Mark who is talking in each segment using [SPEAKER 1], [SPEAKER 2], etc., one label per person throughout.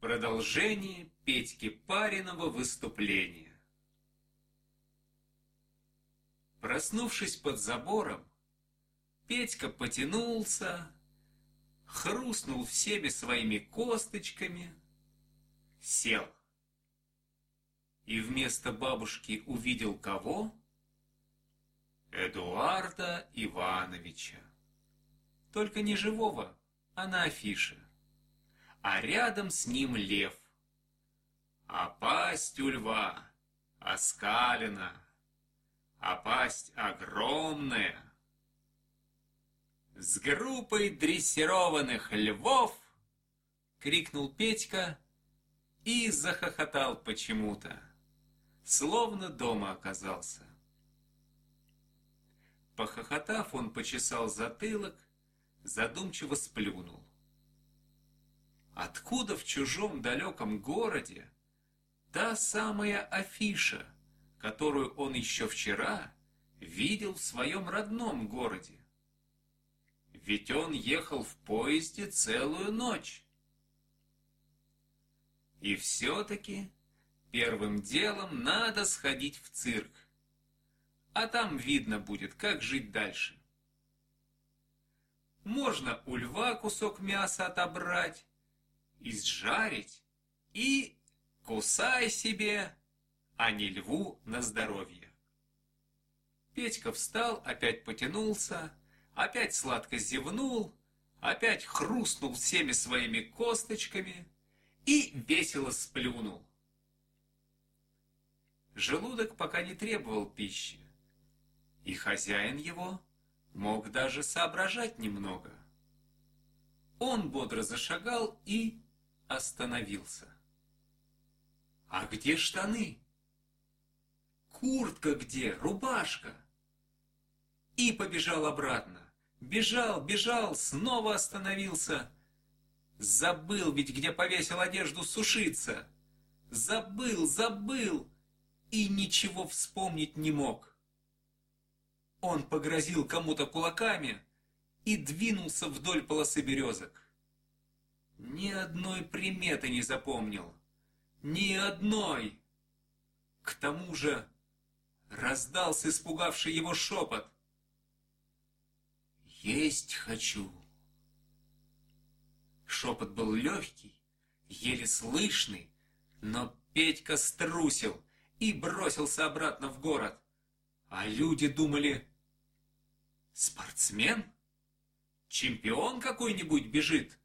[SPEAKER 1] Продолжение Петьки Париного выступления. Проснувшись под забором, Петька потянулся, хрустнул в себе своими косточками, сел. И вместо бабушки увидел кого? Эдуарда Ивановича. Только не живого, а на афише а рядом с ним лев. А пасть у льва оскалена, а пасть огромная. С группой дрессированных львов крикнул Петька и захохотал почему-то, словно дома оказался. Похохотав, он почесал затылок, задумчиво сплюнул. Откуда в чужом далеком городе та самая афиша, которую он еще вчера видел в своем родном городе? Ведь он ехал в поезде целую ночь. И все-таки первым делом надо сходить в цирк. А там видно будет, как жить дальше. Можно у льва кусок мяса отобрать, изжарить и кусай себе, а не льву на здоровье. Петька встал, опять потянулся, опять сладко зевнул, опять хрустнул всеми своими косточками и весело сплюнул. Желудок пока не требовал пищи, и хозяин его мог даже соображать немного. Он бодро зашагал и остановился. А где штаны? Куртка где? Рубашка? И побежал обратно. Бежал, бежал, снова остановился. Забыл ведь, где повесил одежду сушиться. Забыл, забыл. И ничего вспомнить не мог. Он погрозил кому-то кулаками и двинулся вдоль полосы березок. Ни одной приметы не запомнил. Ни одной. К тому же раздался испугавший его шепот. «Есть хочу». Шепот был легкий, еле слышный, но Петька струсил и бросился обратно в город. А люди думали, спортсмен? Чемпион какой-нибудь бежит?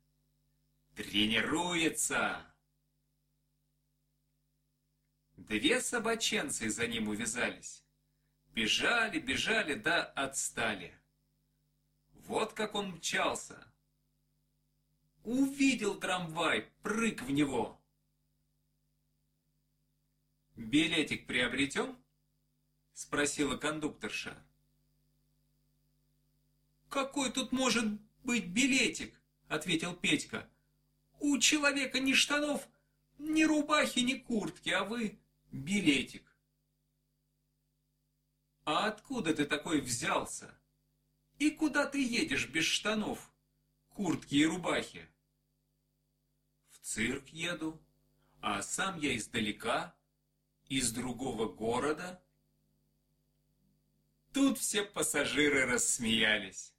[SPEAKER 1] Тренируется!» Две собаченцы за ним увязались. Бежали, бежали, да отстали. Вот как он мчался. Увидел трамвай, прыг в него. «Билетик приобретем?» — спросила кондукторша. «Какой тут может быть билетик?» — ответил Петька. У человека ни штанов, ни рубахи, ни куртки, а вы билетик. А откуда ты такой взялся? И куда ты едешь без штанов, куртки и рубахи? В цирк еду, а сам я издалека, из другого города. Тут все пассажиры рассмеялись,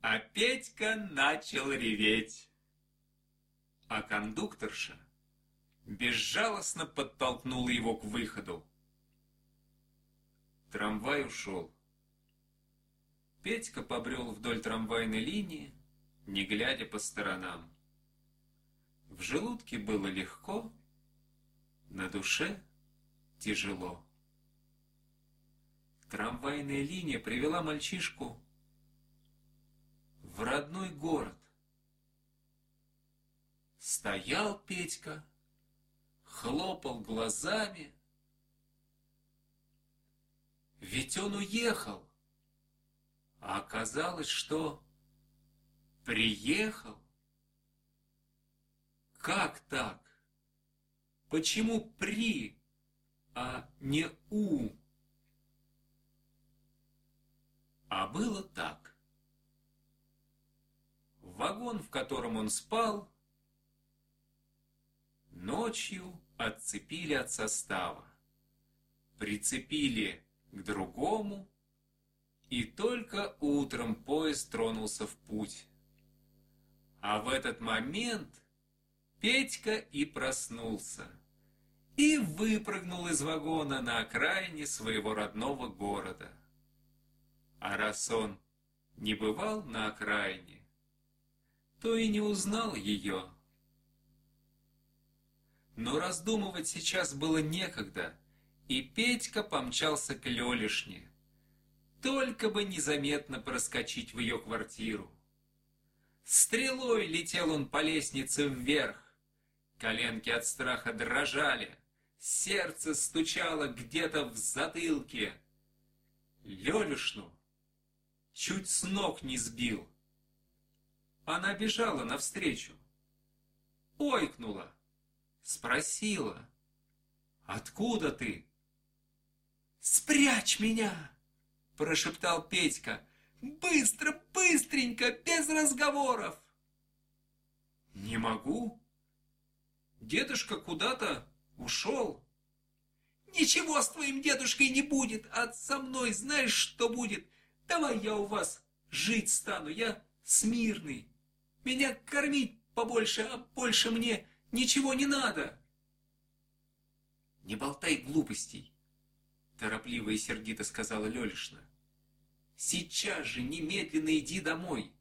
[SPEAKER 1] а Петька начал реветь а кондукторша безжалостно подтолкнула его к выходу. Трамвай ушел. Петька побрел вдоль трамвайной линии, не глядя по сторонам. В желудке было легко, на душе тяжело. Трамвайная линия привела мальчишку в родной город. Стоял Петька, хлопал глазами. Ведь он уехал, а оказалось, что приехал. Как так? Почему при, а не у? А было так. Вагон, в котором он спал, Ночью отцепили от состава, прицепили к другому, и только утром поезд тронулся в путь. А в этот момент Петька и проснулся и выпрыгнул из вагона на окраине своего родного города. А раз он не бывал на окраине, то и не узнал ее. Но раздумывать сейчас было некогда, и Петька помчался к Лелишне. Только бы незаметно проскочить в ее квартиру. Стрелой летел он по лестнице вверх. Коленки от страха дрожали, сердце стучало где-то в затылке. Лелюшну чуть с ног не сбил. Она бежала навстречу. Ойкнула, спросила. «Откуда ты?» «Спрячь меня!» – прошептал Петька. «Быстро, быстренько, без разговоров!» «Не могу. Дедушка куда-то ушел». «Ничего с твоим дедушкой не будет, а со мной знаешь, что будет? Давай я у вас жить стану, я смирный. Меня кормить побольше, а больше мне ничего не надо». «Не болтай глупостей», — торопливо и сердито сказала Лёлишна. «Сейчас же немедленно иди домой.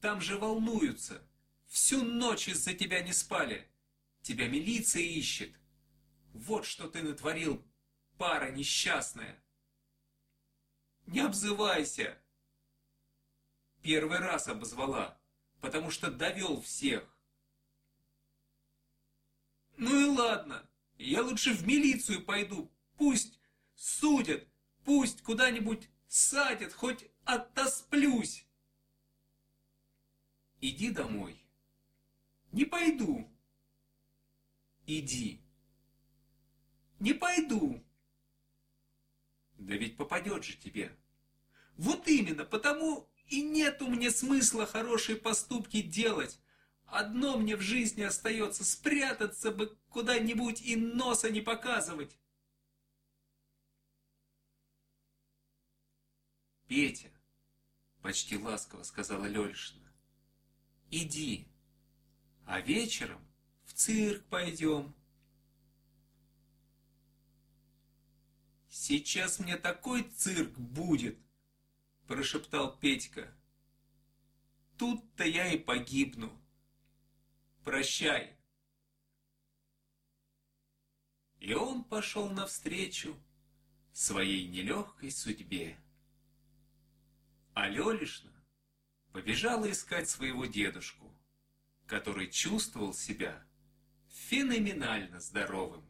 [SPEAKER 1] Там же волнуются. Всю ночь из-за тебя не спали. Тебя милиция ищет. Вот что ты натворил, пара несчастная. Не обзывайся. Первый раз обозвала, потому что довел всех. Ну и ладно, я лучше в милицию пойду, пусть судят, пусть куда-нибудь садят, хоть оттосплюсь. Иди домой. Не пойду. Иди. Не пойду. Да ведь попадет же тебе. Вот именно, потому и нету мне смысла хорошие поступки делать. Одно мне в жизни остается спрятаться бы куда-нибудь и носа не показывать. Петя, почти ласково сказала Лёльшина, иди, а вечером в цирк пойдем. Сейчас мне такой цирк будет, прошептал Петька. Тут-то я и погибну. Прощай. И он пошел навстречу своей нелегкой судьбе. А Лелишна побежала искать своего дедушку, который чувствовал себя феноменально здоровым.